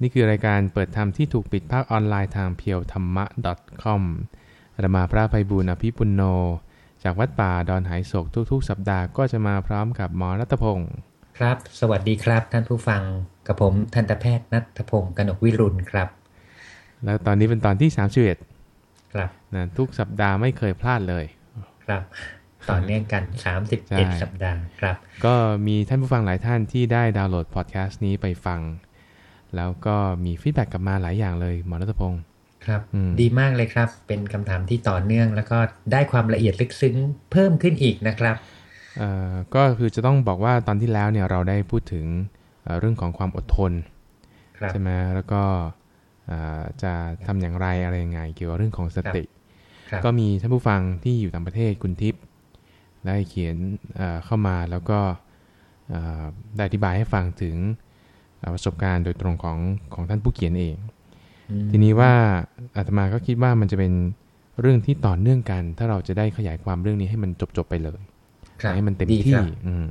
นี่คือรายการเปิดธรรมที่ถูกปิดภาคออนไลน์ทางเพียวธรรมะ .com อาตมาพระภัยบูรณ์อภิปุณโน จากวัดป่าดอนหายโศกทุกๆ สัปดาห์ก็จะมาพร้อมกับหมอรัตพงศ์ครับ สวัสดีครับ ท่านผู้ฟังกับผมทันตแพทย์นัทพงศ์กนกวิรุณครับ แล้วตอนนี้เป็นตอนที่31ครับนะทุกสัปดาห์ไม่เคยพลาดเลย ครับต่อเนื่องกันใช่31 สัปดาห์ครับ ก็มีท่านผู้ฟังหลายท่านที่ได้ดาวน์โหลดพอดแคสต์นี้ไปฟัง แล้วก็มี feedback กลับมาหลายอย่างเลยหมอรัตพงศ์ครับอืมดีมากเลยครับ เป็นคำถามที่ต่อเนื่อง แล้วก็ได้ความละเอียดลึกซึ้งเพิ่มขึ้นอีกนะครับเอ่อก็คือจะต้องบอกว่าตอนที่แล้วเนี่ยเราได้พูดถึงเอ่อเรื่องของความอดทนครับใช่ไหมแล้วก็เอ่อจะทำอย่างไรอะไรยังไง เกี่ยวกับเรื่องของสติครับก็มีท่านผู้ฟังที่อยู่ต่างประเทศคุณทิพย์ได้เขียนเอ่อเข้ามาแล้วก็เอ่อได้อธิบายให้ฟังถึงเอ่อ ประสบการณ์โดยตรงของของท่านผู้เขียนเองอืมทีนี้ว่าอาตมาก็คิดว่ามันจะเป็นเรื่องที่ต่อเนื่องกัน ถ้าเราจะได้ขยายความเรื่องนี้ให้มันจบๆไปเลยครับให้มันเต็มดีที่ครับอืม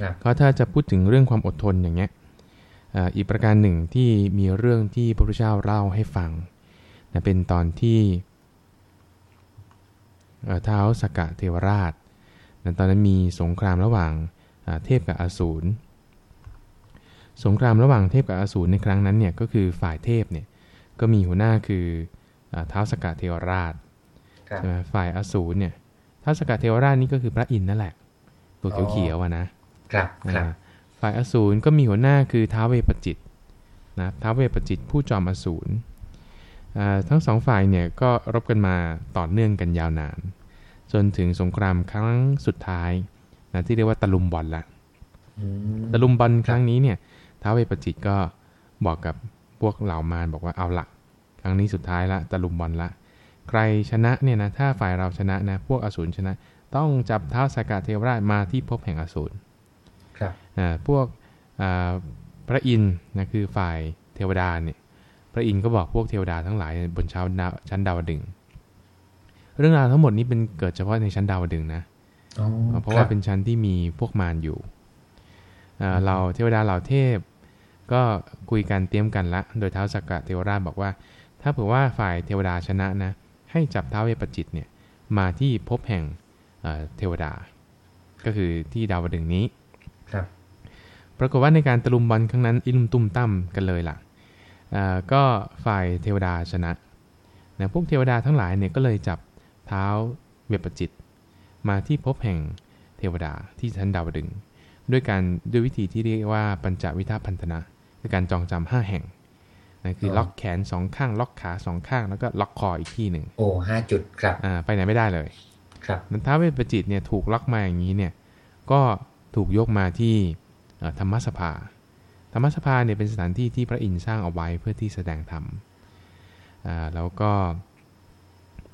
ครับก็ถ้าจะพูดถึงเรื่องความอดทนอย่างเงี้ยเอ่ออีกประการหนึ่งที่มีเรื่องที่พระพุทธเจ้าเล่าให้ฟังนะเป็นตอนที่เอ่อท้าวสกกะเทวราชนะตอนนั้นมีสงครามระหว่างอ่าเทพกับอสูร สงครามระหว่างเทพกับอสูรในครั้งนั้นเนี่ยก็คือฝ่ายเทพเนี่ยก็มีหัวหน้าคืออ่าท้าวสกกะเทวราชครับใช่ไหมฝ่ายอสูรเนี่ยท้าวสกกะเทวราชนี่ก็คือพระอินทร์นั่นแหละ ตัวอ๋อเขียวๆอะนะครับครับอ่าฝ่ายอสูรก็มีหัวหน้าคือท้าวเวปจิตนะท้าวเวปจิตผู้จอมอสูรอ่าทั้งสองฝ่ายเนี่ยก็รบกันมาต่อเนื่องกันยาวนาน จนถึงสงครามครั้งสุดท้ายนะที่เรียกว่าตะลุมบอลละอืมตะลุมบอลครั้งนี้เนี่ย ท้าวเวปจิตก็บอกกับพวกเหล่ามารบอกว่าเอาละครั้งนี้สุดท้ายละตะลุมบอลละ ใครชนะเนี่ยนะถ้าฝ่ายเราชนะนะพวกอสูรชนะ ต้องจับท้าวสากาเทวราชมาที่ภพแห่งอสูรครับอ่าพวกอ่าพระอินทร์นะคือฝ่ายเทวดาเนี่ยพระอินทร์ก็บอกพวกเทวดาทั้งหลายบนชั้นดาวชั้นดาวดึงส์เรื่องราวทั้งหมดนี้เป็นเกิดเฉพาะในชั้นดาวดึงส์นะอ๋อเพราะว่าเป็นชั้นที่มีพวกมารอยู่อ่าเราเทวดาเหล่าเทพ ก็คุยกันเตรียมกันละ โดยเท้าวสักกะเทวราชบอกว่า ถ้าเผื่อว่าฝ่ายเทวดาชนะนะ ให้จับท้าวเวปจิตเนี่ยมาที่ภพแห่งเอ่อเทวดา ก็คือที่ดาวดึงส์นี้ครับปรากฏว่าในการตะลุมบอลครั้งนั้นอิลุมตุมตั้มกันเลยล่ะอ่าก็ฝ่ายเทวดาชนะนะพวกเทวดาทั้งหลายเนี่ยก็เลยจับเท้าเวปจิต มาที่ภพแห่งเทวดาที่ชั้นดาวดึงส์ด้วยการด้วยวิธีที่เรียกว่าปัญจวิทาพันธนะ คือการจองจำห้าแห่งนะคือล็อกแขนสองข้าง ล็อกขาสองข้าง แล้วก็ล็อกคออีกที่หนึ่งโอ้ห้าจุดครับอ่าไปไหนไม่ได้เลย ครับนั้นท้าวเวปจิตเนี่ยถูกล็อกมาอย่างนี้เนี่ย ก็ถูกยกมาที่เอ่อธรรมสภา ธรรมสภาเนี่ยเป็นสถานที่ที่พระอินทร์สร้างเอาไว้เพื่อที่แสดงธรรมอ่าแล้วก็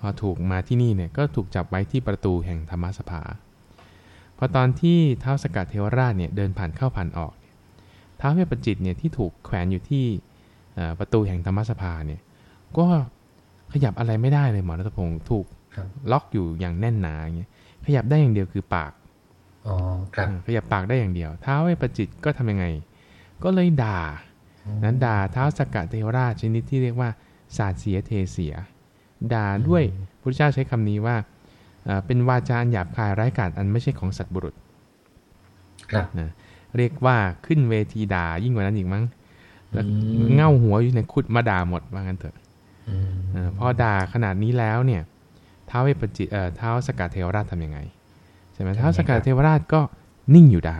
พอถูกมาที่นี่เนี่ยก็ถูกจับไว้ที่ประตูแห่งธรรมสภา พอตอนที่ท้าวสกัดเทวราชเนี่ยเดินผ่านเข้าผ่านออกเนี่ย ท้าวเวปจิตเนี่ยที่ถูกแขวนอยู่ที่เอ่อประตูแห่งธรรมสภาเนี่ย ก็ขยับอะไรไม่ได้เลยหมอรัตพงศ์ถูกครับล็อกอยู่อย่างแน่นหนาอย่างเงี้ยขยับได้อย่างเดียวคือปากอ๋อครับอ่าขยับปากได้อย่างเดียวท้าวเวปจิตก็ทำยังไง ก็เลยด่า นั้นด่าเท้าวสกกะเทวราชชนิดที่เรียกว่าสาดเสียเทเสีย ด่าด้วยพระเจ้าใช้คำนี้ว่าเอ่อเป็นวาจาอันหยาบคายไร้กาจอันไม่ใช่ของสัตว์บุรุษครับนะ เรียกว่าขึ้นเวทีด่ายิ่งกว่านั้นอีกมั้งแล้วอืมเง่าหัวอยู่ในคุดมาด่าหมดว่างั้นเถอะอืมเออพอด่าขนาดนี้แล้วเนี่ยท้าวเวปจิตเอ่อท้าวสกกัดเทวราชทำยังไงใช่ไหมท้าวสกกัดเทวราชก็นิ่งอยู่ได้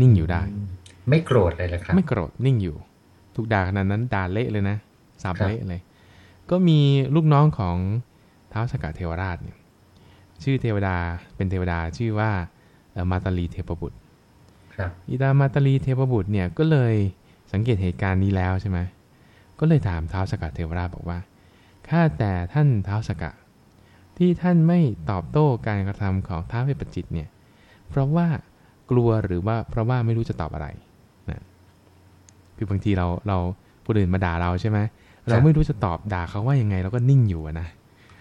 นิ่งอยู่ได้ ไม่โกรธเลยเหรอครับ ไม่โกรธนิ่งอยู่ ถูกด่าขนาดนั้นด่าเละเลยนะสับครับเละเลย ก็มีลูกน้องของท้าวสกกัดเทวราชเนี่ยชื่อเทวดาเป็นเทวดาชื่อว่าเอ่อมาตาลีเทพบุตรครับ อิตามาตาลีเทพบุตรเนี่ยก็เลยสังเกตเหตุการณ์นี้แล้วใช่ไหมก็เลยถามท้าวสกกัดเทวราชบอกว่าข้าแต่ท่านท้าวสกกะที่ท่านไม่ตอบโต้การกระทำของท้าวเวปจิตเนี่ยเพราะว่ากลัวหรือว่าเพราะว่าไม่รู้จะตอบอะไรนะคือบางทีเราเราผู้อื่นมาด่าเราใช่ไหมเราไม่รู้จะตอบด่าเขาว่ายังไงเราก็นิ่งอยู่อะนะ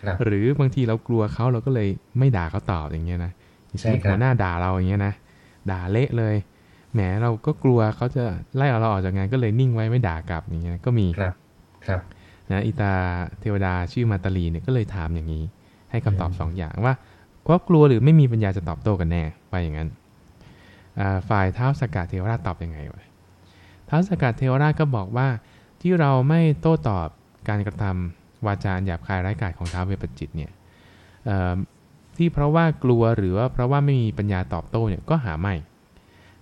ครับหรือบางทีเรากลัวเขาเราก็เลยไม่ด่าเขาตอบอย่างเงี้ยนะสมมติใช่ครับหัวหน้าด่าเราอย่างเงี้ยนะด่าเละเลย แหมเราก็กลัวเขาจะไล่เราออกจากงานก็เลยนิ่งไว้ไม่ด่ากลับอย่างเงี้ยก็มีครับครับนะอิตาเทวดาชื่อมาตาลีเนี่ยก็เลยถามอย่างนี้ ให้คำตอบอืมสองอย่างว่าก็กลัวหรือไม่มีปัญญาจะตอบโต้กันแน่ว่าอย่างนั้นอ่าฝ่ายเท้าสกัดเทวราชตอบยังไงวะเท้าสกัดเทวราชก็บอกว่าที่เราไม่โต้ตอบการกระทำวาจาหยาบคายไร้กาจของท้าวเวปจิตเนี่ยเอ่อที่เพราะว่ากลัวหรือว่าเพราะว่าไม่มีปัญญาตอบโต้เนี่ยก็หาไม่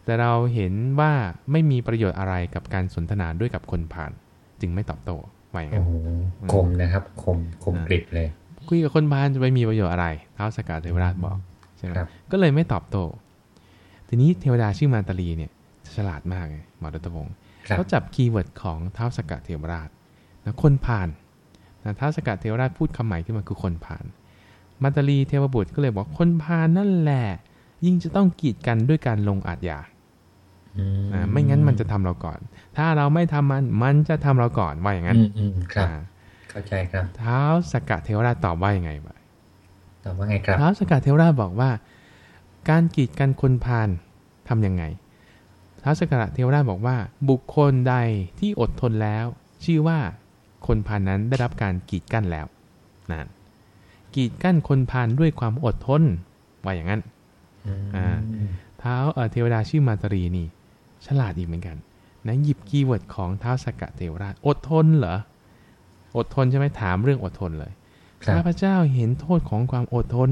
แต่เราเห็นว่าไม่มีประโยชน์อะไรกับการสนทนาด้วยกับคนผ่าน จึงไม่ตอบโต้ว่าอย่างโอ้นั้นโหคมนะครับ คมคมกริบเลย คุยกับคนพาลจะไปมีประโยชน์อะไรท้าวสกัดเทวราชบอกใช่ไหมครับก็เลยไม่ตอบโต้ทีนี้เทวดาชื่อมาตาลีเนี่ยฉลาดมากไงหมอรัตพงศ์ครับเขาจับ keyword ของท้าวสักกเทวราชนะคนพาลนะท้าวสักกเทวราชพูดคำใหม่ขึ้นมาคือคนพาลมาตลีเทวบุตรก็เลยบอกคนพาลนั่นแหละ ยิ่งจะต้องกีดกั้นด้วยการลงอาชญาอืมอ่า ไม่งั้นมันจะทำเราก่อน ถ้าเราไม่ทำมันมันจะทำเราก่อนว่าอย่างนั้นอืมอืมครับอ่าเข้าใจครับท้าวสักกเทวราชตอบว่ายังไงวะตอบว่าไงครับท้าวสักกเทวราชบอกว่า การกีดกั้นคนพาลทำยังไงท้าวสักกเทวราชบอกว่า บุคคลใดที่อดทนแล้ว ชื่อว่าคนพาลนั้นได้รับการกีดกั้นแล้วนั่นกีดกั้นคนพาลด้วยความอดทนว่าอย่างนั้นอืมอ่าท้าวเอ่อเทวดาชื่อมาตลีนี่ ฉลาดอีกเหมือนกันนะหยิบ keyword ของท้าวสักกเทวราชอดทนเหรออดทนใช่ไหมถามเรื่องอดทนเลยครับข้าพเจ้าเห็นโทษของความอดทน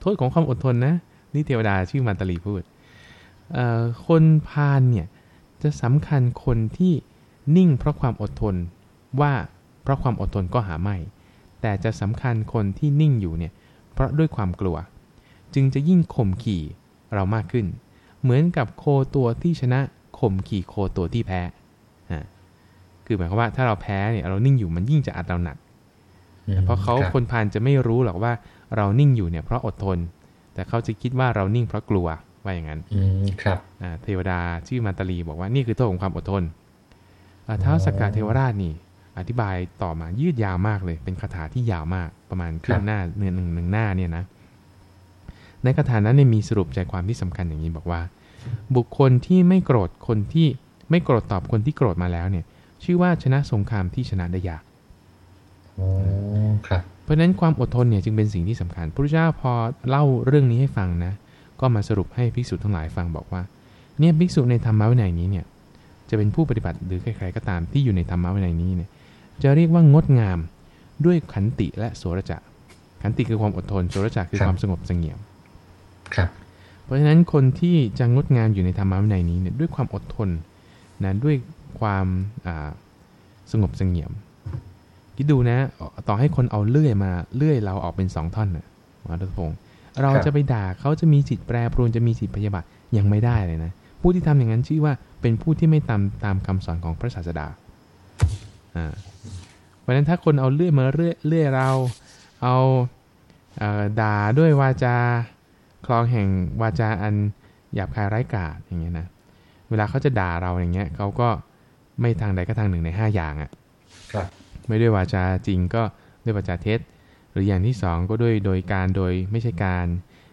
โทษของความอดทนนะ นี่เทวดาชื่อมาตาลีพูดเอ่อคนพาลเนี่ยจะสำคัญคนที่นิ่งเพราะความอดทนว่าเพราะความอดทนก็หาไม่ แต่จะสำคัญคนที่นิ่งอยู่เนี่ยเพราะด้วยความกลัว จึงจะยิ่งข่มขี่เรามากขึ้น เหมือนกับโคตัวที่ชนะข่มขี่โคตัวที่แพ้อ่าคือหมายความว่าถ้าเราแพ้เนี่ยเรานิ่งอยู่มันยิ่งจะอัดเราหนักอืมเพราะเขารับคนพาลจะไม่รู้หรอกว่าเรานิ่งอยู่เนี่ยเพราะอดทน แต่เขาจะคิดว่าเรานิ่งเพราะกลัวว่าอย่างนั้นอืมครับอ่าเทวดาชื่อมาตาลีบอกว่านี่คือโทษของความอดทนอ่าท้าวสกกัดเทวราชนี่ อธิบายต่อมายืดยาวมากเลย เป็นคาถาที่ยาวมากประมาณครึ่งหน้าเนื้อหนึ่งหนึ่งหน้าเนี่ยนะ ในคาถานั้นเนี่ยมีสรุปใจความที่สำคัญอย่างนี้บอกว่า บุคคลที่ไม่โกรธคนที่ไม่โกรธตอบคนที่โกรธมาแล้วเนี่ย ชื่อว่าชนะสงครามที่ชนะได้ยากโอ้ครับเพราะฉะนั้นความอดทนเนี่ยจึงเป็นสิ่งที่สำคัญพระพุทธเจ้าพอเล่าเรื่องนี้ให้ฟังนะ ก็มาสรุปให้ภิกษุทั้งหลายฟังบอกว่า เนี่ยภิกษุในธรรมะวินัยนี้เนี่ย จะเป็นผู้ปฏิบัติหรือใครๆก็ตามที่อยู่ในธรรมะวินัยนี้เนี่ย จะเรียกว่างดงามด้วยขันติและโสรจะขันติคือความอดทนโสรจะคือครับความสงบเสงี่ยม ครับเพราะฉะนั้นคนที่จะงดงามอยู่ในธรรมะวินัยนี้เนี่ยด้วยความอดทนนะด้วยความอ่าสงบเสงี่ยมคิดดูนะ ต่อให้คนเอาเลื่อยมาเลื่อยเราออกเป็นสองท่อนนะหมอรัตพงศ์เราจะไปด่าเขาจะมีจิตแปรปรวนจะมีจิตพยาบาทยังไม่ได้เลยนะผู้ที่ทำอย่างนั้นชื่อว่าเป็นผู้ที่ไม่ตามตามคำสอนของพระศาสดาอ่าเพราะฉะนั้นถ้าคนเอาเลื่อยมาเลื่อยเลื่อยเราเอาเอ่อด่าด้วยวาจา คลองแห่งวาจาอันหยาบคายไร้กาจอย่างเงี้ยนะเวลาเขาจะด่าเราอย่างเงี้ยเขาก็ไม่ทางใดก็ทางหนึ่งในห้าอย่างอะ่ะครับไม่ด้วยวาจาจริงก็ด้วยวาจาเท็จหรืออย่างที่สองก็ด้วยโดยการโดยไม่ใช่การ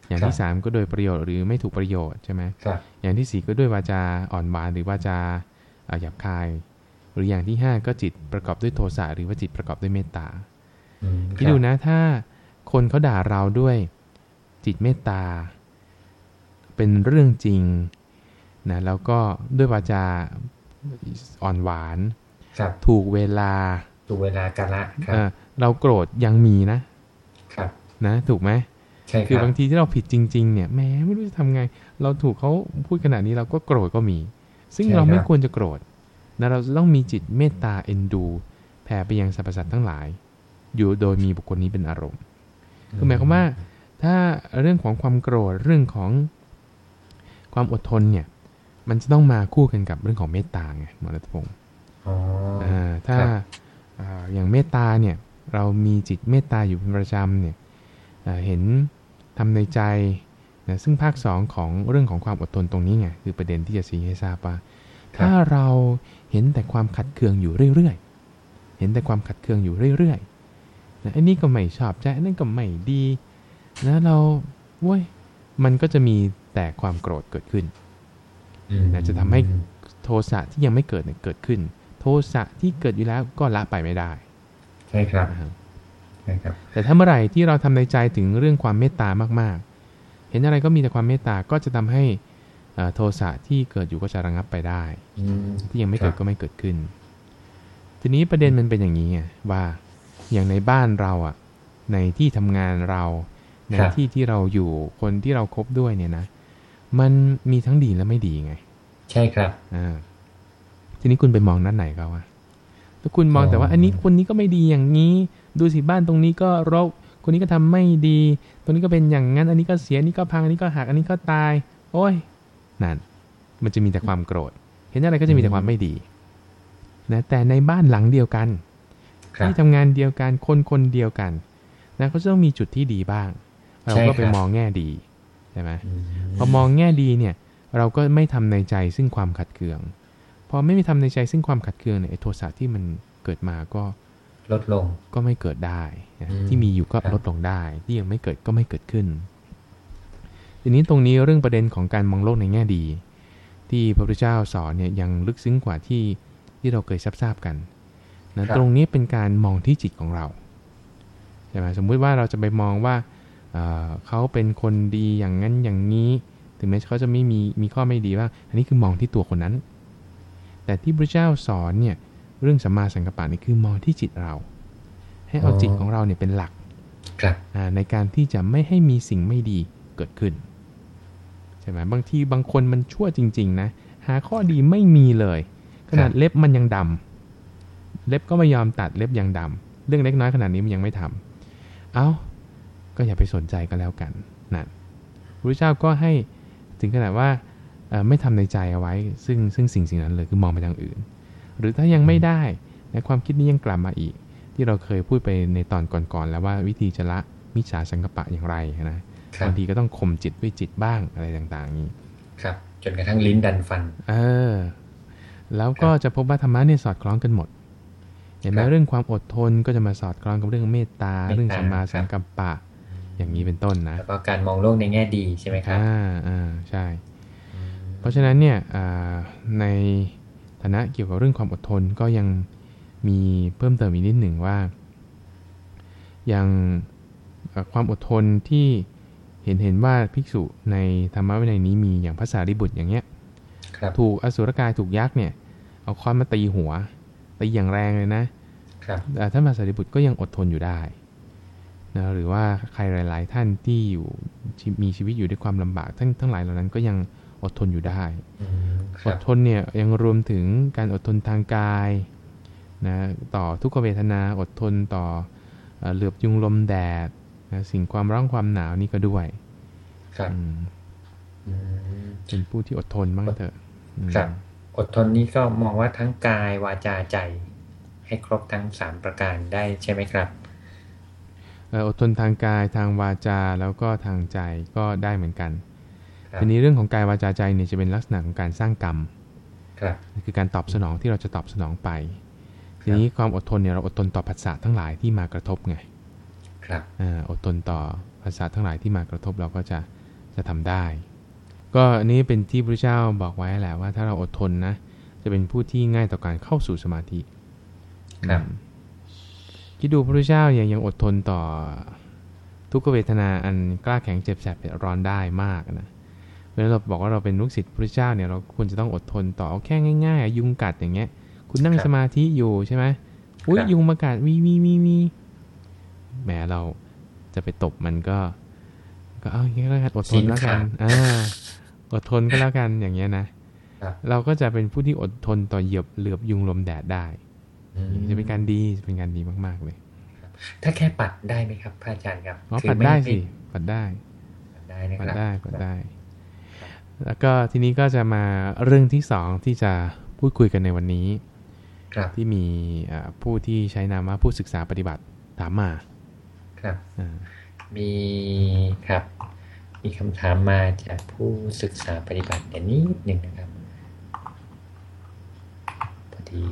อย่างที่สามก็โดยประโยชน์หรือไม่ถูกประโยชน์ใช่ไหมครับอย่างที่สี่ก็ด้วยวาจาอ่อนหวานหรือวาจาอ่าหยาบคาย หรืออย่างที่ห้าก็จิตประกอบด้วยโทสะหรือว่าจิตประกอบด้วยเมตตาอืมคิดดูนะถ้าคนเขาด่าเราด้วย จิตเมตตา เป็นเรื่องจริงนะแล้วก็ด้วยวาจาอ่อนหวานครับถูกเวลาดูเวลากาละครัเอ่บอเราโกรธยังมีนะ ครับ นะ ถูกไหมใช่คคือรับบางทีที่เราผิดจริง ๆ เนี่ยแหม้ไม่รู้จะทำไง เราถูกเขาพูดขนาดนี้เราก็โกรธก็มี ซึ่งเราไม่ควรจะโกรธนะเราจะต้องมีจิตเมตตาเอ็นดู แผ่ไปยังสรรพสัตว์ทั้งหลาย อยู่โดยมีบุคคลนี้เป็นอารมณ์ คือหมายความว่า ถ้าเรื่องของความโกรธเรื่องของความอดทนเนี่ย มันจะต้องมาคู่กันกับเรื่องของเมตตาไงหมอรัตพงศ์อ๋ออ่าถ้าครับอ่าอย่างเมตตาเนี่ย เรามีจิตเมตตาอยู่เป็นประจำเนี่ยอ่าเห็นทำในใจนะซึ่งภาคสองของเรื่องของความอดทนตรงนี้ไงคือประเด็นที่จะชี้ให้ทราบว่าครับถ้าเราเห็นแต่ความขัดเคืองอยู่เรื่อยๆ เห็นแต่ความขัดเคืองอยู่เรื่อยๆนะอันนี้ก็ไม่ชอบใจอันนั้นก็ไม่ดี นะเราเว้ยมันก็จะมีแต่ความโกรธเกิดขึ้นนะจะทำให้โทสะที่ยังไม่เกิดเนี่ยเกิดขึ้น โทสะที่เกิดอยู่แล้วก็ละไปไม่ได้ ใช่ครับนะครับใช่ครับ แต่ถ้าเมื่อไหร่ที่เราทำในใจถึงเรื่องความเมตตามาก ๆ เห็นอะไรก็มีแต่ความเมตตาก็จะทำให้เอ่อโทสะที่เกิดอยู่ก็จะระงับไปได้อืมที่ยังไม่เกิดครับก็ไม่เกิดขึ้น ทีนี้ประเด็นมันเป็นอย่างนี้ไงว่าอย่างในบ้านเราอะ ในที่ทำงานเรา ในครับที่ที่เราอยู่คนที่เราคบด้วยเนี่ยนะ มันมีทั้งดีและไม่ดีไง ใช่ครับอ่าทีนี้คุณไปมองด้านไหนเขาอะถ้าคุณมองอ๋อแต่ว่า อันนี้คนนี้ก็ไม่ดีอย่างนี้ ดูสิบ้านตรงนี้ก็รกคนนี้ก็ทำไม่ดี ตรงนี้ก็เป็นอย่างนั้น อันนี้ก็เสียอันนี้ก็พังอันนี้ก็หักอันนี้ก็ตาย โอ้ยนั่น มันจะมีแต่ความโกรธ เห็นอะไรก็จะมีแต่ความไม่ดีนะแต่ในบ้านหลังเดียวกันครับที่ทำงานเดียวกันคนคนเดียวกันนะเขาจะต้องมีจุดที่ดีบ้าง เราใช่ก็ไปครับมองแง่ดีใช่ไหมอืมพอมองแง่ดีเนี่ย เราก็ไม่ทำในใจซึ่งความขัดเคือง พอไม่มีทำในใจซึ่งความขัดเคืองเนี่ยไอ้โทสะที่มันเกิดมาก็ลดลงก็ไม่เกิดได้นะอืมที่มีอยู่ก็ครับลดลงได้ ที่ยังไม่เกิดก็ไม่เกิดขึ้น ทีนี้ตรงนี้เรื่องประเด็นของการมองโลกในแง่ดี ที่พระพุทธเจ้าสอนเนี่ยยังลึกซึ้งกว่าที่ที่เราเคยทราบๆกันนะตรงนี้เป็นการมองที่จิตของเราใช่ไหมสมมุติว่าเราจะไปมองว่า เอ่อเขาเป็นคนดีอย่างนั้นอย่างนี้ ถึงแม้เขาจะไม่มีมีข้อไม่ดีว่างอันนี้คือมองที่ตัวคนนั้น แต่ที่พระเจ้าสอนเนี่ยเรื่องสัมมาสังกัปปะนี่คือมองที่จิตเรา ให้เอาอ๋อจิตของเราเนี่ยเป็นหลักครับอ่าในการที่จะไม่ให้มีสิ่งไม่ดีเกิดขึ้นใช่ไหมบางทีบางคนมันชั่วจริง ๆ นะ หาข้อดีไม่มีเลย ขนาดเล็บมันยังดำเล็บก็ไม่ยอมตัดเล็บยังดำเรื่องเล็กน้อยขนาดนี้มันยังไม่ทำเอา ก็อย่าไปสนใจก็แล้วกันนั่นพระเจ้าก็ให้ถึงขนาดว่าเอ่อไม่ทำในใจเอาไว้ ซึ่งซึ่งสิ่งสิ่งนั้นเลยคือมองไปทางอื่น หรือถ้ายังไม่ได้ในความคิดนี้ยังกลับมาอีก ที่เราเคยพูดไปในตอนก่อนๆแล้วว่าวิธีจะละมิจฉาสังกปะอย่างไรนะครับบางทีก็ต้องข่มจิตด้วยจิตบ้างอะไรต่างๆนี้ครับจนกระทั่งลิ้นดันฟัน เออ แล้วก็จะพบว่าธรรมะเนี่ยสอดคล้องกันหมด เห็นไหมครับเรื่องความอดทนก็จะมาสอดคล้องกับเรื่องเมตตาเมตตาเรื่องสัมมาสังครักับปปะ อย่างนี้เป็นต้นนะแล้วก็การมองโลกในแง่ดีใช่ไหมครับอ่าอ่าใช่ เพราะฉะนั้นเนี่ยอ่าในฐานะเกี่ยวกับเรื่องความอดทนก็ยังมีเพิ่มเติมอีกนิดหนึ่งว่า อย่างเอ่อความอดทนที่เห็นเห็นว่าภิกษุในธรรมะวินัยนี้มีอย่างภาษาริบุตรอย่างเงี้ยครับถูกอสุรกายถูกยักษ์เนี่ย เอาค้อนมาตีหัวตีอย่างแรงเลยนะครับแต่ท่านภาษาริบุตรก็ยังอดทนอยู่ได้ นะหรือว่าใครหลาย ๆ ท่านที่อยู่ที่มีชีวิตอยู่ด้วยความลำบากทั้งทั้งหลายเหล่านั้นก็ยังอดทนอยู่ได้อืมคอรัดบทนเนี่ยยังรวมถึงการอดทนทางกายนะต่อทุกขเวทนาอดทนต่อเอ่อเหลือบยุงลมแดดนะสิ่งความร้อนความหนาวนี่ก็ด้วยครับอืมอืมเป็นผู้ที่อดทนบ้างเถอะอืมครับอดทนนี้ก็มองว่าทั้งกายวาจาใจ ให้ครบทั้งสามประการได้ใช่ไหมครับเอ่ออดทนทางกายทางวาจาแล้วก็ทางใจก็ได้เหมือนกันครับทีนี้เรื่องของกายวาจาใจเนี่ยจะเป็นลักษณะของการสร้างกรรมครับคือการตอบสนองที่เราจะตอบสนองไป ทีนี้ความอดทนเนี่ยเราอดทนต่อผัสสะทั้งหลายที่มากระทบไงครับอ่าอดทนต่อผัสสะทั้งหลายที่มากระทบเราก็จะจะทำได้ ก็อันนี้เป็นที่พระเจ้าบอกไว้แหละว่าถ้าเราอดทนนะจะเป็นผู้ที่ง่ายต่อการเข้าสู่สมาธิครับอืม คิดดูพระพุทธเจ้ายังยังอดทนต่อทุกขเวทนาอันกล้าแข็งเจ็บแสบเผ็ดร้อนได้มากนะเพราะฉะนั้นเราบอกว่าเราเป็นลูกศิษย์พระพุทธเจ้าเนี่ยเราควรจะต้องอดทนต่อเอาแค่ง่ายๆ ยุงกัดอย่างเงี้ย คุณนั่งครับสมาธิอยู่ใช่ไหมอุ้ยครับยุงมากัดวีวีวีวีแหมเราจะไปตบมันก็ ก็เอาอย่างนี้แล้วกันอดทนแล้วกันอ่าอดทนก็แล้วกันอย่างเงี้ยนะครับเราก็จะเป็นผู้ที่อดทนต่อเหยียบเหลือบยุงลมแดดได้อืม จะเป็นการดีจะเป็นการดีมากๆเลยถ้าแค่ปัดได้ไหมครับพระอาจารย์ครับอ๋อคือปัดม่ได้ม่สิปัดได้ปัดได้นะคปัดรับได้ปัดได้ แล้วก็ทีนี้ก็จะมาเรื่องที่สองที่จะพูดคุยกันในวันนี้ครับที่มีอ่าผู้ที่ใช้นามว่าผู้ศึกษาปฏิบัติถามมาครับอ่ามีครับ มีคำถามมาจากผู้ศึกษาปฏิบัติเดี๋ยวนิดหนึ่งนะครับพอดี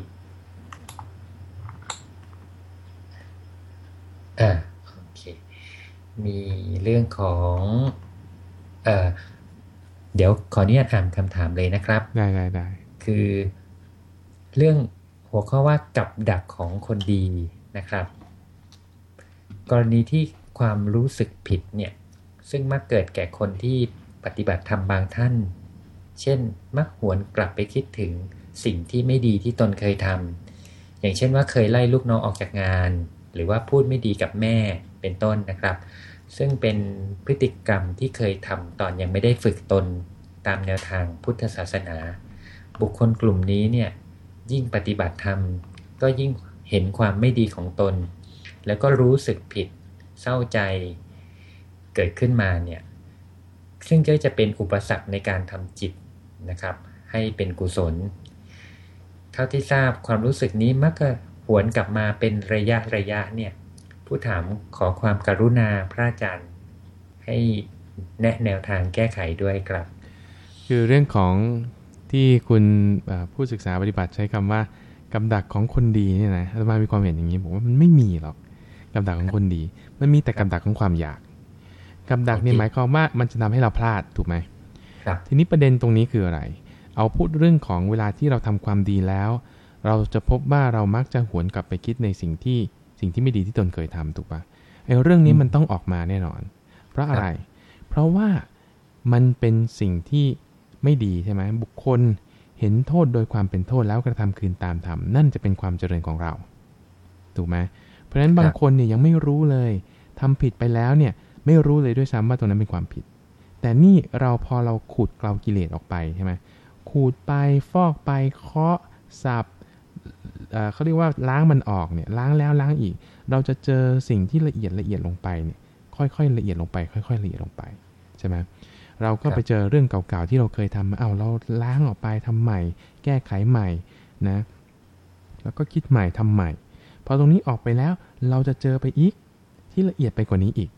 อ่าโอเค มีเรื่องของเอ่อเดี๋ยวขออนุญาตถามคำถามเลยนะครับ ได้ได้ได้คือเรื่องหัวข้อว่ากับดักของคนดีนะครับ กรณีที่ความรู้สึกผิดเนี่ย ซึ่งมักเกิดแก่คนที่ปฏิบัติธรรมบางท่าน เช่น มักหวนกลับไปคิดถึงสิ่งที่ไม่ดีที่ตนเคยทำอย่างเช่นว่าเคยไล่ลูกน้องออกจากงาน หรือว่าพูดไม่ดีกับแม่ เป็นต้นนะครับ ซึ่งเป็นพฤติกรรมที่เคยทำตอนยังไม่ได้ฝึกตนตามแนวทางพุทธศาสนา บุคคลกลุ่มนี้เนี่ยยิ่งปฏิบัติธรรม ก็ยิ่งเห็นความไม่ดีของตน แล้วก็รู้สึกผิดเศร้าใจเกิดขึ้นมาเนี่ยซึ่งก็จะเป็นอุปสรรคในการทำจิตนะครับ ให้เป็นกุศล เท่าที่ทราบความรู้สึกนี้มักจะหวนกลับมาเป็นระยะระยะเนี่ย ผู้ถามขอความการุณาพระอาจารย์ให้แนะแนวทางแก้ไขด้วยครับ คือเรื่องของที่คุณผู้ศึกษาปฏิบัติใช้คำว่ากำดักของคนดีเนี่ยนะอาตมามีความเห็นอย่างนี้ผมว่ามันไม่มีหรอกกำดักของคนดี มันมีแต่กำดักของความอยากกำดักเนี่ยหมายความว่ามันจะทำให้เราพลาดถูกไหมครับทีนี้ประเด็นตรงนี้คืออะไร เอาพูดเรื่องของเวลาที่เราทำความดีแล้ว เราจะพบว่าเรามักจะหวนกลับไปคิดในสิ่งที่ สิ่งที่ไม่ดีที่ตนเคยทำถูกปะไอ้เรื่องนี้มันต้องออกมาแน่นอน เพราะอะไร เพราะว่ามันเป็นสิ่งที่ไม่ดีใช่ไหมบุคคลเห็นโทษโดยความเป็นโทษแล้วกระทำคืนตามธรรมนั่นจะเป็นความเจริญของเรา ถูกไหมเพราะฉะนั้นบางคนเนี่ยยังไม่รู้เลยทำผิดไปแล้วเนี่ยไม่รู้เลยด้วยซ้ำว่าตรงนั้นเป็นความผิด แต่นี่เราพอเราขูดเกลากิเลสออกไปใช่ไหมขูดไปฟอกไปเคาะสับ เขาเรียกว่าล้างมันออกเนี่ยล้างแล้วล้างอีก เราจะเจอสิ่งที่ละเอียดละเอียดลงไปเนี่ยค่อยๆละเอียดลงไป ค่อย ๆ ละเอียดลงไปใช่ไหมเราก็ไปเจอเรื่องเก่าๆที่เราเคยทำเอาเราล้างออกไปทำใหม่ แก้ไขใหม่นะแล้วก็คิดใหม่ทำใหม่พอตรงนี้ออกไปแล้วเราจะเจอไปอีกที่ละเอียดไปกว่านี้อีก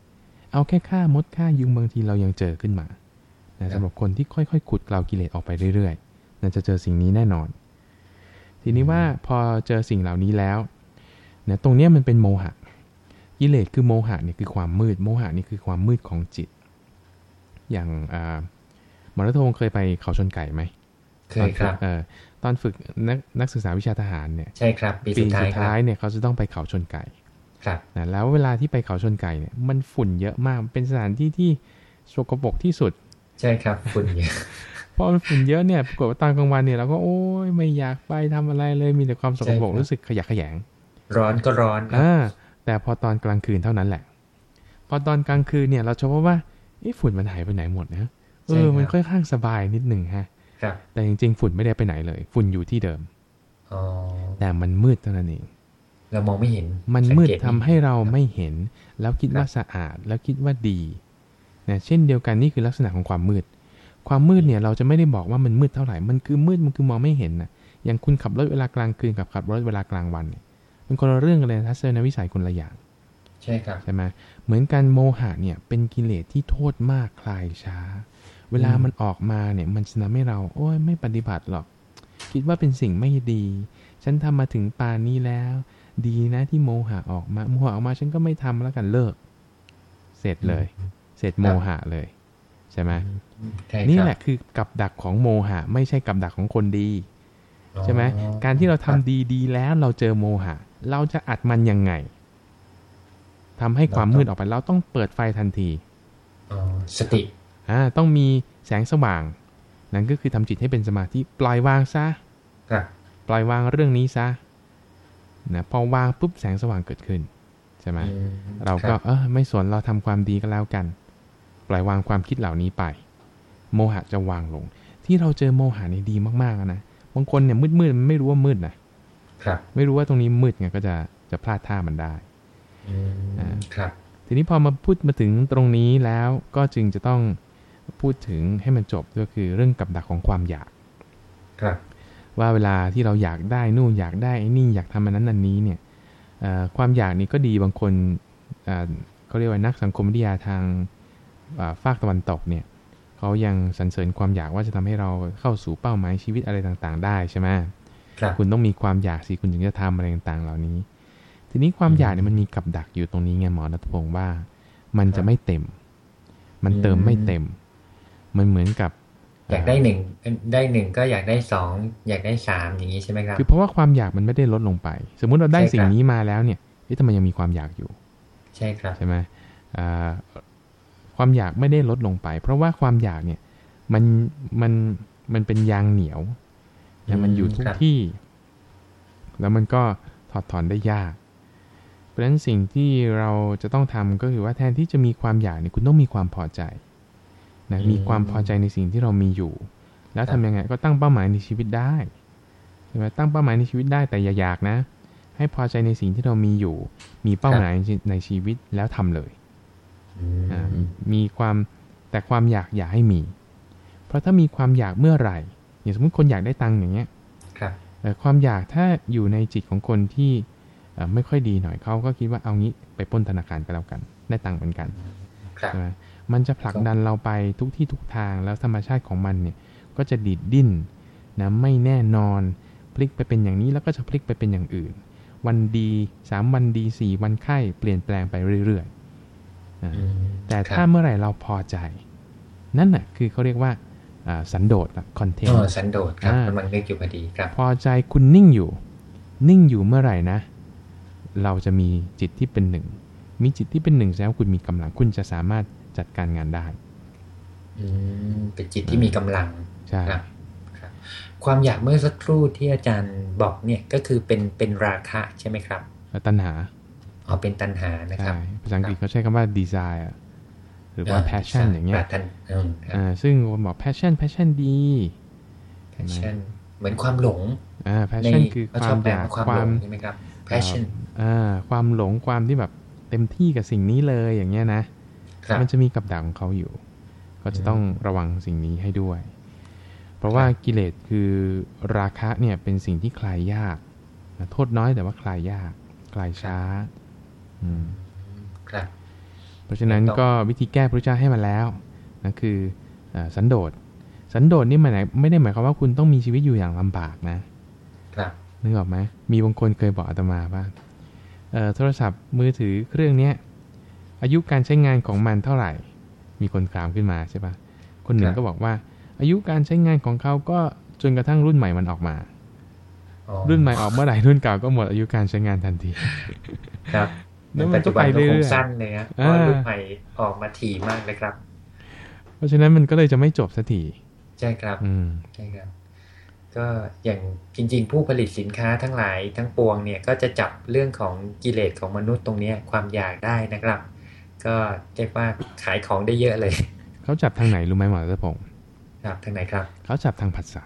เอาแค่ค่ามดค่ายุงบางทีเรายังเจอขึ้นมานะสำหรับคนที่ค่อยๆ ขุดเกลากิเลสออกไปเรื่อยๆนะจะเจอสิ่งนี้แน่นอน ทีนี้ว่าพอเจอสิ่งเหล่านี้แล้วนะตรงนี้มันเป็นโมหะ กิเลสคือโมหะเนี่ยคือความมืด โมหะนี่คือความมืดของจิต อย่างมรทงเคยไปเขาชนไก่ไหมเคยครับเออตอนฝึกนักนักศึกษาวิชาทหารเนี่ยใช่ครับปีสุดท้ายท้ายเนี่ยเขาจะต้องไปเขาชนไก่ครับนะแล้วเวลาที่ไปเขาชนไก่เนี่ยมันฝุ่นเยอะมากเป็นสถานที่ที่สกปรกที่สุด ใช่ครับฝุ่นเยอะ พอมันฝุ่นเยอะเนี่ยปรากฏว่าตอนกลางวันเนี่ยเราก็โอ้ยไม่อยากไปทำอะไรเลยมีแต่ความสกปรกรู้สึกขยะแขยง ร้อนก็ร้อนครับอ่าแต่พอตอนกลางคืนเท่านั้นแหละ พอตอนกลางคืนเนี่ย เราจะพบว่าไอ้ฝุ่นมันหายไปไหนหมดนะเออมันค่อนข้างสบายนิดหนึ่งฮะครับแต่จริงๆฝุ่นไม่ได้ไปไหนเลย ฝุ่นอยู่ที่เดิมอ๋อแต่มันมืดเท่านั้นเองเรามองไม่เห็น มันสังมืดเกตทำให้เราไม่เห็น แล้วคิดว่าสะอาดแล้วคิดว่าดีนะเช่นเดียวกันนี่คือลักษณะของความมืด ความมืดเนี่ยเราจะไม่ได้บอกว่ามันมืดเท่าไหร่ มันคือมืดมันคือมองไม่เห็นนะอย่างคุณขับรถเวลากลางคืนกับขับรถเวลากลางวันเนี่ยเป็นคนละเรื่องกันเลยทัศนวิสัยคนละอย่างใช่ครับใช่ไหมเหมือนกันโมหะเนี่ยเป็นกิเลสที่โทษมากคลายช้า เวลามันออกมาเนี่ยมันจะทำให้เราโอ้ยไม่ปฏิบัติหรอก คิดว่าเป็นสิ่งไม่ดี ฉันทำมาถึงปานนี้แล้ว ดีนะที่โมหะออกมาโมหะออกมาฉันก็ไม่ทำแล้วกันเลิก เสร็จเลย เสร็จโมหะเลย ใช่ไหมใช่ครับนี่แหละคือกับดักของโมหะ ไม่ใช่กับดักของคนดีใช่ไหมอ๋อการที่เราทำดีดีๆแล้วเราเจอโมหะ เราจะอัดมันยังไงทำให้ความมืดออกไปเราต้องเปิดไฟทันทีอ๋อสติอ่าต้องมีแสงสว่าง นั่นก็คือทำจิตให้เป็นสมาธิปล่อยวางซะครับปล่อยวางเรื่องนี้ซะนะพอวางปุ๊บแสงสว่างเกิดขึ้นใช่ไหมอืมเราก็คบเออไม่สนเราทำความดีก็แล้วกัน ปล่อยวางความคิดเหล่านี้ไป โมหะจะวางลง ที่เราเจอโมหะนี่ดีมากๆนะบางคนเนี่ยมืดมืดๆมันไม่รู้ว่ามืดนะครับ ไม่รู้ว่าตรงนี้มืดไงก็จะจะพลาดท่ามันได้อืมอ่าครับ ทีนี้พอมาพูดมาถึงตรงนี้แล้วก็จึงจะต้องพูดถึงให้มันจบก็คือเรื่องกับดักของความอยาก ครับ ว่าเวลาที่เราอยากได้นู่นอยากได้ไอ้นี่อยากทำอันนั้นอันนี้เนี่ยเอ่อความอยากนี้ก็ดีบางคนเอ่อเขาเรียกว่านักสังคมวิทยาทางอ่า ฝากตะวันตกเนี่ยเขายังสรรเสริญความอยากว่าจะทำให้เราเข้าสู่เป้าหมายชีวิตอะไรต่างๆ ได้ใช่ไหมครับคุณต้องมีความอยากสิคุณถึงจะทำอะไรต่างๆ เหล่านี้ ทีนี้ความอยากเนี่ยมันมีกับดักอยู่ตรงนี้ไงหมอรัตพงศ์ว่า มันจะไม่เต็ม มันเติมไม่เต็ม มันเหมือนกับอยากได้หนึ่งได้หนึ่งก็อยากได้สองอยากได้สามอย่างนี้ใช่ไหมครับคือเพราะว่าความอยากมันไม่ได้ลดลงไป สมมุติเราได้สิ่งนี้มาแล้วเนี่ยเอ๊ะทำไมยังมีความอยากอยู่ ใช่ครับใช่ไหมอ่า ความอยากไม่ได้ลดลงไป เพราะว่าความอยากเนี่ยมันมันมันเป็นยางเหนียวนะมันอยู่ทุกครับที่ แล้วมันก็ถอดถอนได้ยาก เพราะฉะนั้นสิ่งที่เราจะต้องทำก็คือว่าแทนที่จะมีความอยากเนี่ยคุณต้องมีความพอใจนะมีความพอใจในสิ่งที่เรามีอยู่ แล้วทำยังไงก็ตั้งเป้าหมายในชีวิตได้ใช่ไหมตั้งเป้าหมายในชีวิตได้แต่อย่าอยากนะ ให้พอใจในสิ่งที่เรามีอยู่ มีเป้าหมายในชีวิตแล้วทำเลยอื มอ่ามีความแต่ความอยากอย่าให้มี เพราะถ้ามีความอยากเมื่อไหร่ อย่างสมมติคนอยากได้ตังค์อย่างเงี้ยครับแต่ความอยากถ้าอยู่ในจิตของคนที่เอ่อไม่ค่อยดีหน่อยเขาก็คิดว่าเอางี้ไปปล้นธนาคารก็แล้วกัน ได้ตังค์เหมือนกันครับใช่ไหมมันจะผลักดันเราไปทุกที่ทุกทางแล้วธรรมชาติของมันเนี่ยก็จะดีดดิ้นนะไม่แน่นอนพลิกไปเป็นอย่างนี้แล้วก็จะพลิกไปเป็นอย่างอื่น วันดีสามวันดีสี่วันไข้เปลี่ยนแปลงไปเรื่อยๆอ่าอืม แต่ครับถ้าเมื่อไหร่เราพอใจ นั่นน่ะคือเขาเรียกว่าอ่าสันโดษคอนเทนอ๋ต์อสันโดษครับอ่ากำลังนึกอยู่พอดีครับ พอใจคุณนิ่งอยู่ นิ่งอยู่เมื่อไหร่นะ เราจะมีจิตที่เป็นหนึ่ง มีจิตที่เป็นหนึ่งแสดงว่าคุณมีกำลังคุณจะสามารถจัดการงานได้อืมเป็นจิตที่มีกำลังใช่ครับครับความอยากเมื่อสักครู่ที่อาจารย์บอกเนี่ยก็คือเป็นเป็นราคะใช่ไหมครับ ตัณหา อ๋อเป็นตัณหานะคใช่รับภาษาอังกฤษเขาใช้คำว่า desire หรือว่า passion อย่างเงี้ปยรารถนาอืมครับอ่าซึ่งคนบอก passion passion ดี passion เหมือนความหลงอ่าใน passion คือคชวาอบมแปลอยากว่าความหลงใช่ไหมครับ passion อ่าความหลงความที่แบบเต็มที่กับสิ่งนี้เลยอย่างเงี้ยนะครับมันจะมีกับดักของเขาอยู่ ก็จะต้องระวังสิ่งนี้ให้ด้วย เพราะว่ากิเลสคือราคะเนี่ยเป็นสิ่งที่คลายยากนะโทษน้อยแต่ว่าคลายยาก คลายช้าอืม ครับ เพราะฉะนั้นถูกต้องก็วิธีแก้พระเจ้าให้มาแล้วนะคือเอ่อสันโดษสันโดษนี่หมายไม่ได้หมายความว่าคุณต้องมีชีวิตอยู่อย่างลำบากนะ ครับนึกออกไหมมีบางคนเคยบอกอาตมาว่าเอ่อโทรศัพท์มือถือเครื่องเนี้ยอายุการใช้งานของมันเท่าไหร่ มีคนถามขึ้นมาใช่ปะคนหนึ่งก็บอกว่า อายุการใช้งานของเขาก็จนกระทั่งรุ่นใหม่มันออกมาอ๋อรุ่นใหม่ออกเมื่อไหร่รุ่นเก่าก็หมดอายุการใช้งานทันที ครับ แล้วมันปัจจุบันก็ก็ไปเรื่คอยงๆสั้นเลยนะเพอ่าราะรุ่นใหม่ออกมาถี่มากเลยครับ เพราะฉะนั้นมันก็เลยจะไม่จบสักทีใช่ครับอืมใช่ครับ ก็อย่างจริง ๆ ผู้ผลิตสินค้าทั้งหลายทั้งปวงเนี่ยก็จะจับเรื่องของกิเลสของมนุษย์ตรงเนี้ยความอยากได้นะครับ ก็เรียกว่าขายของได้เยอะเลย เขาจับทางไหนรู้ไหมหมอรัตพงศ์ครับทางไหนครับ เขาจับทางผัสสะ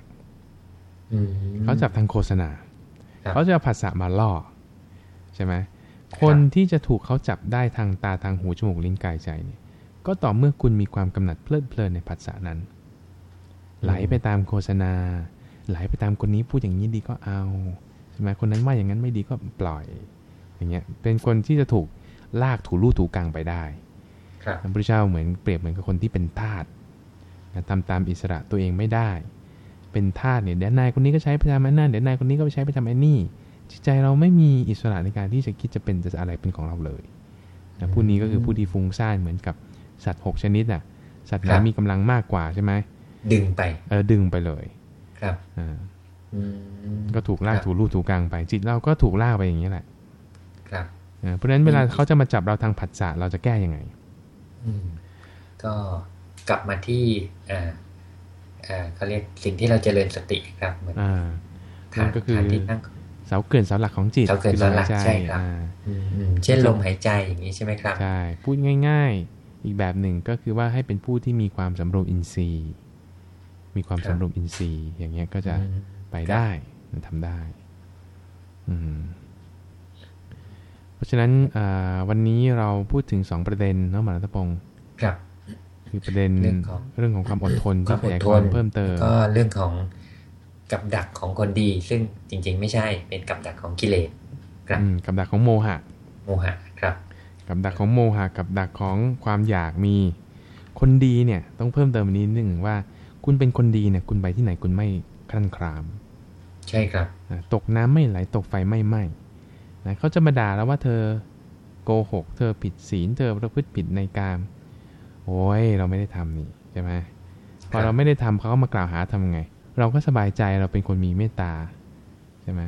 อืมเขาจับทางโฆษณาครับเขาจะเอาผัสสะมาล่อใช่ไหม คนที่จะถูกเขาจับได้ทางตาทางหูจมูกลิ้นกายใจเนี่ย ก็ต่อเมื่อคุณมีความกำหนัดเพลิดเพลินในผัสสะนั้น ไหลไปตามโฆษณา ไหลไปตามคนนี้พูดอย่างนี้ดีก็เอาใช่ไหมคนนั้นว่าอย่างนั้นไม่ดีก็ปล่อย อย่างเงี้ย เป็นคนที่จะถูกลากถูลู่ถูกกังไปได้ครับพระพุทธเจ้าเหมือนเปรียบเหมือนกับคนที่เป็นทาสนะทำตามอิสระตัวเองไม่ได้ เป็นทาสเนี่ยเดี๋ยวนายคนนี้ก็ใช้ไปทำอันนั้นเดี๋ยวนายคนนี้ก็ไปใช้ไปทำไอ้นี่ จิตใจเราไม่มีอิสระในการที่จะคิดจะเป็นจะอะไรเป็นของเราเลยนะผู้นี้ก็คือผู้ที่ฟุ้งซ่านเหมือนกับสัตว์หกชนิดอะ สัตว์ไหนมีกำลังมากกว่าใช่ไหมดึงไป เออดึงไปเลย ครับอ่าอืมก็ถูกลากครับถูลู่ถูกกลางไป จิตเราก็ถูกลากไปอย่างนี้ยแหละ ครับอ่าเพราะฉะนั้นเวลาเขาจะมาจับเราทางผัสสะเราจะแก้ยังไงอืมก็กลับมาที่อ่าอ่าเขาเรียกสิ่งที่เราเจริญสติครับเหมือนอ่าฐานนั่นก็คือฐานที่ตั้ง เสาเกลื่อนเสาหลักของจิตเสาเกลื่อนเสาหลักคือมใช่ครับอ่าอืมอืมเช่นลมหายใจอย่างนี้ใช่ไหมครับใช่พูดง่าย ๆ อีกแบบหนึ่งก็คือว่าให้เป็นผู้ที่มีความสำรวมอินทรีย์ มีความครับสำรวมอินทรีย์ อย่างเงี้ยก็จะอืมไปได้มันทำได้ อืมเพราะฉะนั้นอ่าวันนี้เราพูดถึงสองประเด็นเนาะหมอรัตพงศ์ครับ คือประเด็นเรื่องของเรื่องของความอดทนควาที่มอขดยายทความนเพิ่มเติม ก็เรื่องของ กับดักของคนดี ซึ่งจริง ๆ ไม่ใช่เป็นกับดักของกิเลสครับอืมกับดักของโมหะ โมหะครับ กับดักของโมหะกับดักของความอยากมี คนดีเนี่ยต้องเพิ่มเติมอีกนิดนึงว่า คุณเป็นคนดีเนี่ยคุณไปที่ไหนคุณไม่คลั่นคราม ใช่ครับอะตกน้ำไม่ไหลตกไฟไม่ไหม้นะเขาจะมาด่าแล้วว่าเธอโกหก เธอผิดศีลเธอประพฤติผิดในกามโอ้ยเราไม่ได้ทำนี่ใช่ไหมพอเราไม่ได้ทำเขาก็มากล่าวหาทำไง เราก็สบายใจเราเป็นคนมีเมตตาใช่ไหม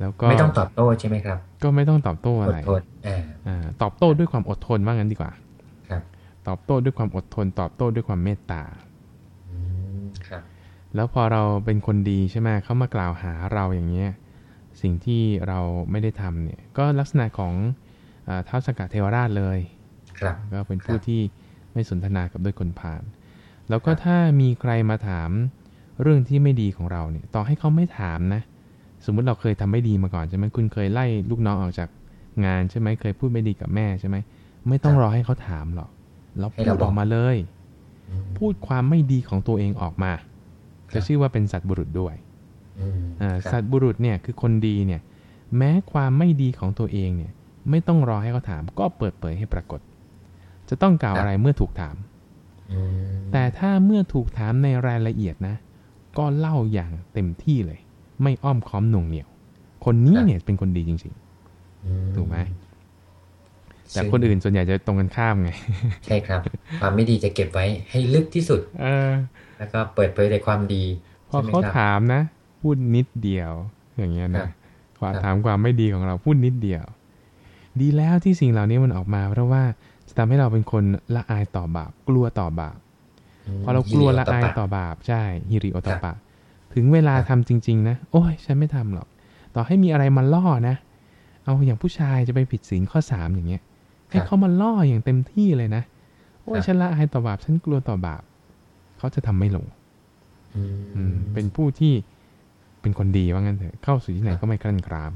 แล้วก็ไม่ต้องตอบโต้ใช่ไหมครับ ก็ไม่ต้องตอบโต้ออะดไรทนอ่าอ่าตอบโต้ด้วยความอดทนว่างั้นดีกว่าครับตอบโต้ด้วยความอดทน ตอบโต้ด้วยความเมตตาอืมครับแล้วพอเราเป็นคนดีใช่ไหมเขามากล่าวหาเราอย่างเงี้ยสิ่งที่เราไม่ได้ทำเนี่ย ก็ลักษณะของอาท้าวสกกัดเทวราชเลยครับก็เป็นผู้ครับที่ไม่สนทนากับด้วยคนผ่าน แล้วก็ครับถ้ามีใครมาถาม เรื่องที่ไม่ดีของเราเนี่ยต่อให้เขาไม่ถามนะ สมมุติเราเคยทำไม่ดีมาก่อนใช่ไหมคุณเคยไล่ลูกน้องออกจากงานใช่ไหมเคยพูดไม่ดีกับแม่ใช่ไหมไม่ต้องรอให้เขาถามหรอกเราให้พูเราดบออกอกมาเลยอืมพูดความไม่ดีของตัวเองออกมาครับจะชื่อว่าเป็นสัตว์บุรุษด้วยอืมอ่าครับสัตว์บุรุษเนี่ยคือคนดีเนี่ย แม้ความไม่ดีของตัวเองเนี่ย ไม่ต้องรอให้เขาถาม ก็เปิดเผยให้ปรากฏ จะต้องกล่าวอะไรเมื่อถูกถามอืมแต่ถ้าเมื่อถูกถามในรายละเอียดนะ ก็เล่าอย่างเต็มที่เลย ไม่อ้อมค้อมหน่วงเหนียว คนนี้เนี่ยเป็นคนดีจริงอืๆถูกไหมแต่ซึ่งคนอื่นส่วนใหญ่จะตรงกันข้ามไง ใช่ครับ ความไม่ดีจะเก็บไว้ให้ลึกที่สุด เออ แล้วก็เปิดเผยแต่ความดี พอใช่ไหมเขาครับถามนะ พูดนิดเดียว อย่างเงี้ยครันะบความครับถามความไม่ดีของเราพูดนิดเดียว ดีแล้วที่สิ่งเหล่านี้มันออกมา เพราะว่าจะทำให้เราเป็นคนละอายต่อบาปกลัวต่อบาปม พอเรากลัวละอายฮิริโตปต่อบาปใช่ฮิริโอตครัปะบถึงเวลาครับทำจริง ๆ นะ โอ้ยฉันไม่ทำหรอก ต่อให้มีอะไรมาล่อนะ เอาอย่างผู้ชายจะไปผิดศีลข้อสามอย่างเงี้ย ให้เขามาล่ออย่างเต็มที่เลยนะ โอ้ยฉันละอายต่อบาป ฉันกลัวต่อบาป เขาจะทำไม่ลงอืมอืมเป็นผู้ที่เป็นคนดีว่างั้นเถอะ เข้าสู่ที่ไหนก็ไม่ครั่นคราม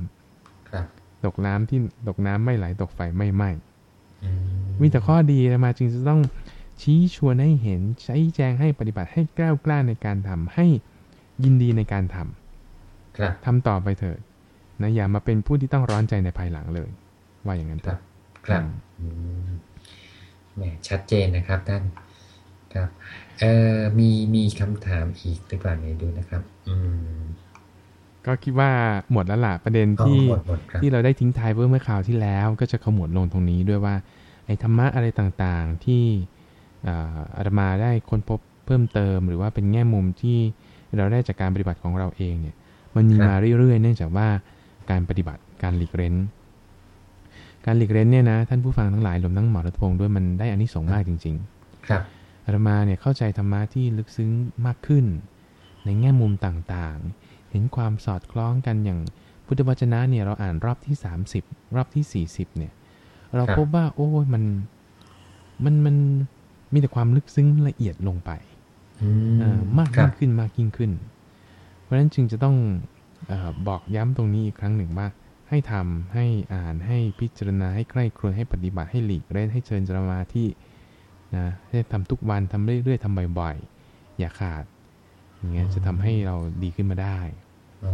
ครับตกน้ำที่ตกน้ำไม่ไหลตกไฟไม่ไหม้อืมมีแต่ข้อดีนะมาจึงจะต้อง ชี้ชวนให้เห็นใช้แจงให้ปฏิบัติให้กล้ากล้าในการทำให้ยินดีในการทำครับทำต่อไปเถิดนะอย่ามาเป็นผู้ที่ต้องร้อนใจในภายหลังเลย ว่าอย่างนั้นคเถรับอะครับอืมอืมแหมชัดเจนนะครับท่านครับเอ่อมีมีคำถามอีกหรือเปล่าไหนดูนะครับ อืม ก็คิดว่าหมดแล้วล่ะประเด็นอ๋อที่หมดหมดครับที่เราได้ทิ้งท้ายเมื่อคราวที่แล้ว ก็จะขมวดลงตรงนี้ด้วยว่าไอ้ธรรมะอะไรต่างๆที่ อ่าอาตมาได้ค้นพบเพิ่มเติม หรือว่าเป็นแง่มุมที่เราได้จากการปฏิบัติของเราเองเนี่ยมันมีมาเรื่อยๆ เนื่องจากว่าการปฏิบัติการหลีกเล้น การหลีกเล้นเนี่ยนะท่านผู้ฟังทั้งหลายรวมทั้งหมอรัตพงศ์ด้วยมันได้อานิสงส์มากจริง ๆ ครับอาตมาเนี่ยเข้าใจธรรมะที่ลึกซึ้งมากขึ้น ในแง่มุมต่างๆ เห็นความสอดคล้องกันอย่างพุทธวจนะเนี่ยเราอ่านรอบที่ 30 รอบที่ 40เนี่ย เราครับพบว่า โอ้ยมันมันมัน มีแต่ความลึกซึ้งละเอียดลงไปอืเอ่อมากครัยิ่บงขึ้นมากยิ่งขึ้น เพราะฉะนั้นจึงจะต้องเออบอกย้ำตรงนี้อีกครั้งหนึ่งว่า ให้ทำให้อ่านให้พิจารณาให้ใกล้ครวญให้ปฏิบัติให้หลีกเล่นให้เชิญสมาธินะให้ทำทุกวันทำเรื่อยๆทำบ่อยๆ อย่าขาด อย่างเงี้ยจะทำให้เราดีขึ้นมาได้อ๋อ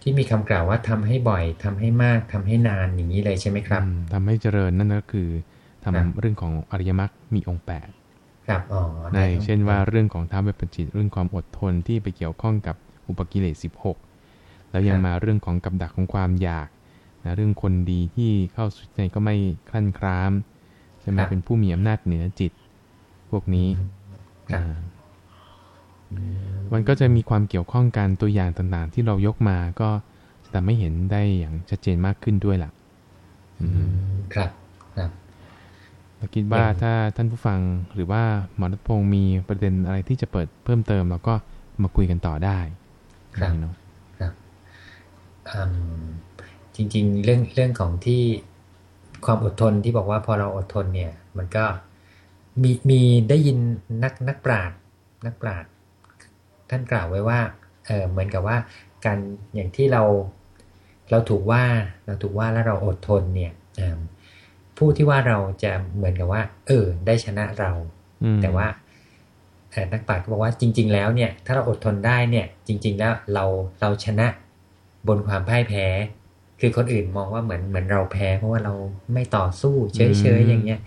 ที่มีคำกล่าวว่าทำให้บ่อยทำให้มากทำให้นานอย่างนี้เลยใช่ไหมครับอืมทำให้เจริญนั่นก็คือ ทำครับเรื่องของอริยมรรคมีองค์ครับอ๋อ8ในได้ครับเช่นว่าเรื่องของท้าวเวปปจิตเรื่องความอดทนที่ไปเกี่ยวข้องกับอุปกิเลส16แล้วยังมาเรื่องของกับดักของความอยากนะเรื่องคนดีที่เข้าสู่ในก็ไม่คลั่นครามใช่ไหมเป็นผู้มีอำนาจเหนือจิต พวกนี้ครับอ่ามันก็จะมีความเกี่ยวข้องกันตัวอย่างต่างๆ ที่เรายกมาก็จะทำให้เห็นได้อย่างชัดเจนมากขึ้นด้วยล่ะอืมครับครับ เราคิดว่าอย่างถ้าท่านผู้ฟังหรือว่าหมอรัตพงศ์มีประเด็นอะไรที่จะเปิดเพิ่มเติมเราก็มาคุยกันต่อได้ครับนี่เนาะครับอืมจริง ๆ เรื่องเรื่องของที่ความอดทนที่บอกว่าพอเราอดทนเนี่ย มันก็มีมีได้ยินนักนักปราชญ์นักปราชญ์ท่านกล่าวไว้ว่าเออเหมือนกับว่าการอย่างที่เราเราถูกว่าเราถูกว่าแล้วเราอดทนเนี่ยอืม ผู้ที่ว่าเราจะเหมือนกับว่า เออ ได้ชนะเราอืมแต่ว่าเอ่อนักปราชญ์ก็บอกว่าจริง ๆ แล้วเนี่ย ถ้าเราอดทนได้เนี่ย จริง ๆ แล้วเราเราชนะบนความพ่ายแพ้ คือคนอื่นมองว่าเหมือนเหมือนเราแพ้ เพราะว่าเราไม่ต่อสู้เฉยๆอย่างเงี้ย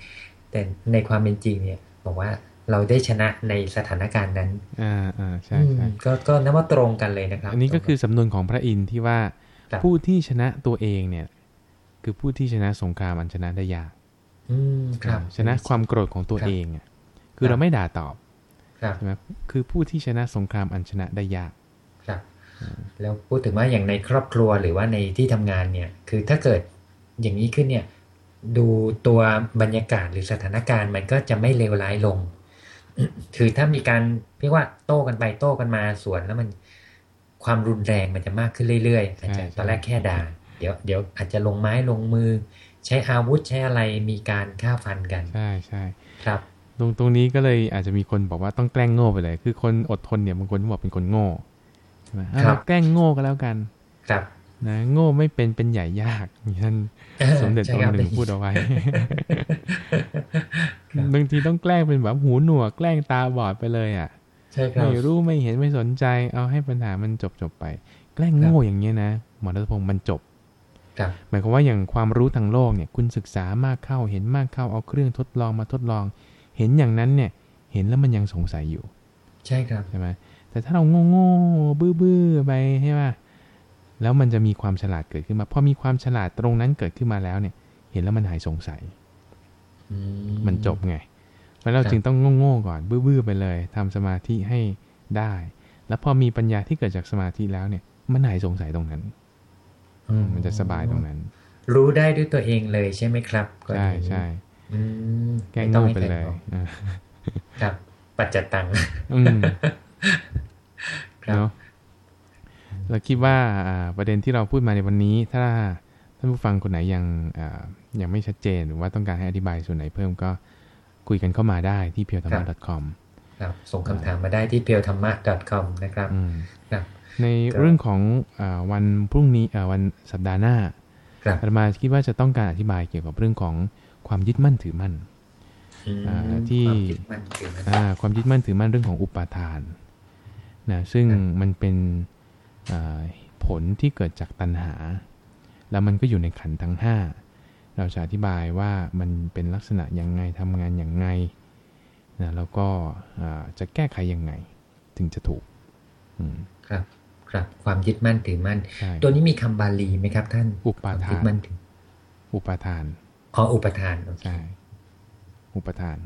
แต่ในความเป็นจริงเนี่ย บอกว่าเราได้ชนะในสถานการณ์นั้น อ่าอ่าใช่อืใช่มก็ก็นับว่าตรงกันเลยนะครับ อันนี้ก็คือสำนวนของพระอินทร์ที่ว่าครับผู้ที่ชนะตัวเองเนี่ย คือผู้ที่ชนะสงครามอันชนะได้ยากอืมครับชนะความโกรธของตัวเองอะคือครับเราไม่ด่าตอบครับใช่ไหมคือผู้ที่ชนะสงครามอันชนะได้ยากครับ แล้วพูดถึงว่าอย่างในครอบครัวหรือว่าในที่ทำงานเนี่ย คือถ้าเกิดอย่างนี้ขึ้นเนี่ย ดูตัวบรรยากาศหรือสถานการณ์มันก็จะไม่เลวร้ายลง คือถ้ามีการเรียกว่าโต้กันไปโต้กันมาสวนแล้วมันความรุนแรงมันจะมากขึ้นเรื่อยๆอาจจะใช่ใช่ตอนแรกแค่ด่า เดี๋ยวเดี๋ยวอาจจะลงไม้ลงมือ ใช้อาวุธใช้อะไรมีการฆ่าฟันกัน ใช่ใช่ครับตรงตรงนี้ก็เลยอาจจะมีคนบอกว่าต้องแกล้งโง่ไปเลย คือคนอดทนเนี่ยบางคนบอกเป็นคนโง่ใช่ไหมอะครับแกล้งโง่ก็แล้วกัน ครับนะโง่ไม่เป็นเป็นใหญ่ยากอย่างท่านสมเด็จใช่องครับค์หนึ่งพูดเอาไว้ครับบางทีต้องแกล้งเป็นแบบหูหนวกแกล้งตาบอดไปเลยอะใช่ครับไม่รู้ไม่เห็นไม่สนใจ เอาให้ปัญหามันจบจบไป แกล้งโง่อย่างเงี้ยนะหมอรัตพงศ์มันจบครับ หมายความว่าอย่างความรู้ทางโลกเนี่ยคุณศึกษามากเข้าเห็นมากเข้าเอาเครื่องทดลองมาทดลอง เห็นอย่างนั้นเนี่ยเห็นแล้วมันยังสงสัยอยู่ ใช่ครับใช่ไหมแต่ถ้าเราโง่โง่ๆบื้อบื้อๆไปใช่ไหมแล้วมันจะมีความฉลาดเกิดขึ้นมาพอมีความฉลาดตรงนั้นเกิดขึ้นมาแล้วเนี่ย เห็นแล้วมันหายสงสัยอืมันจบไงเพราะเราจึงต้องโง่ๆก่อน บื้อๆไปเลยทำสมาธิให้ได้ แล้วพอมีปัญญาที่เกิดจากสมาธิแล้วเนี่ย มันหายสงสัยตรงนั้นอื มมันจะสบายตรงนั้น รู้ได้ด้วยตัวเองเลยใช่ไหมครับกรใช่ณีนี้ใช่อืมแกล้งม่ต้อโง่ให้ไปใครเลยบอกอ่าครับ ปัจจตังอืมครับเนาะเราคิดว่าอ่าประเด็นที่เราพูดมาในวันนี้ ถ้าท่านผู้ฟังคนไหนยังอ่ายังไม่ชัดเจน หรือว่าต้องการให้อธิบายส่วนไหนเพิ่มก็คุยกันเข้ามาได้ที่ p e e l t h a m m a com ครับส่งคำถามมาได้ที่ p e e l t h a m m a com นะครับอืมครับ ในครับเรื่องของอาวันพรุ่งนี้อ่าวันสัปดาห์หน้าครับอาตมาคิดว่าจะต้องการอธิบายเกี่ยวกับเรื่องของความยึดมั่นถือมั่นอืมอ่าที่ความยึดมั่นถือมั่นอ่าความยึดมั่นถือมั่นเรื่องของอุปาทานนะซึ่งครับมันเป็นอ่าผลที่เกิดจากตัณหา แล้วมันก็อยู่ในขันธ์ทั้งห้าเราจะอธิบายว่ามันเป็นลักษณะยังไงทำงานอย่างไงนะแล้วก็อ่าจะแก้ไขยังไง ถึงจะถูกอืมครับ ครับ ความยึดมั่นถือมั่นใช่ตัวนี้มีคำบาลีไหมครับ ท่าน อุปาความทายึดนมั่นถืออุปาทานอ๋ออุปทานโอเคใช่อุปทาน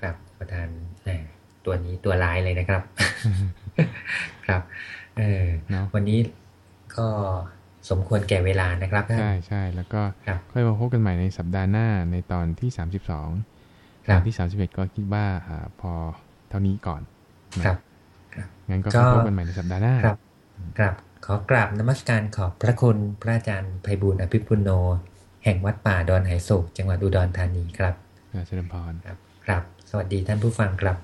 ครับอุปทานแหมตัวนี้ตัวร้ายเลยนะครับ ครับ เออเนาะวันนี้ก็สมควรแก่เวลานะครับท่านใช่ใช่แล้วก็ครับค่อยมาพบกันใหม่ในสัปดาห์หน้าในตอนที่32ครัตบอนที่31ก็คิดว่าอ่าพอเท่านี้ก่อนนะครับงั้นก็ก็พบกันใหม่ในสัปดาห์หน้าครับ ครับขอกราบนมัสการขอบพระคุณพระอาจารย์ไพบูลย์อภิปุโน แห่งวัดป่าดอนไหโศกจังหวัดอุดรธานีครับอ่าเจริญพรครับ ครับ สวัสดีท่านผู้ฟังครับ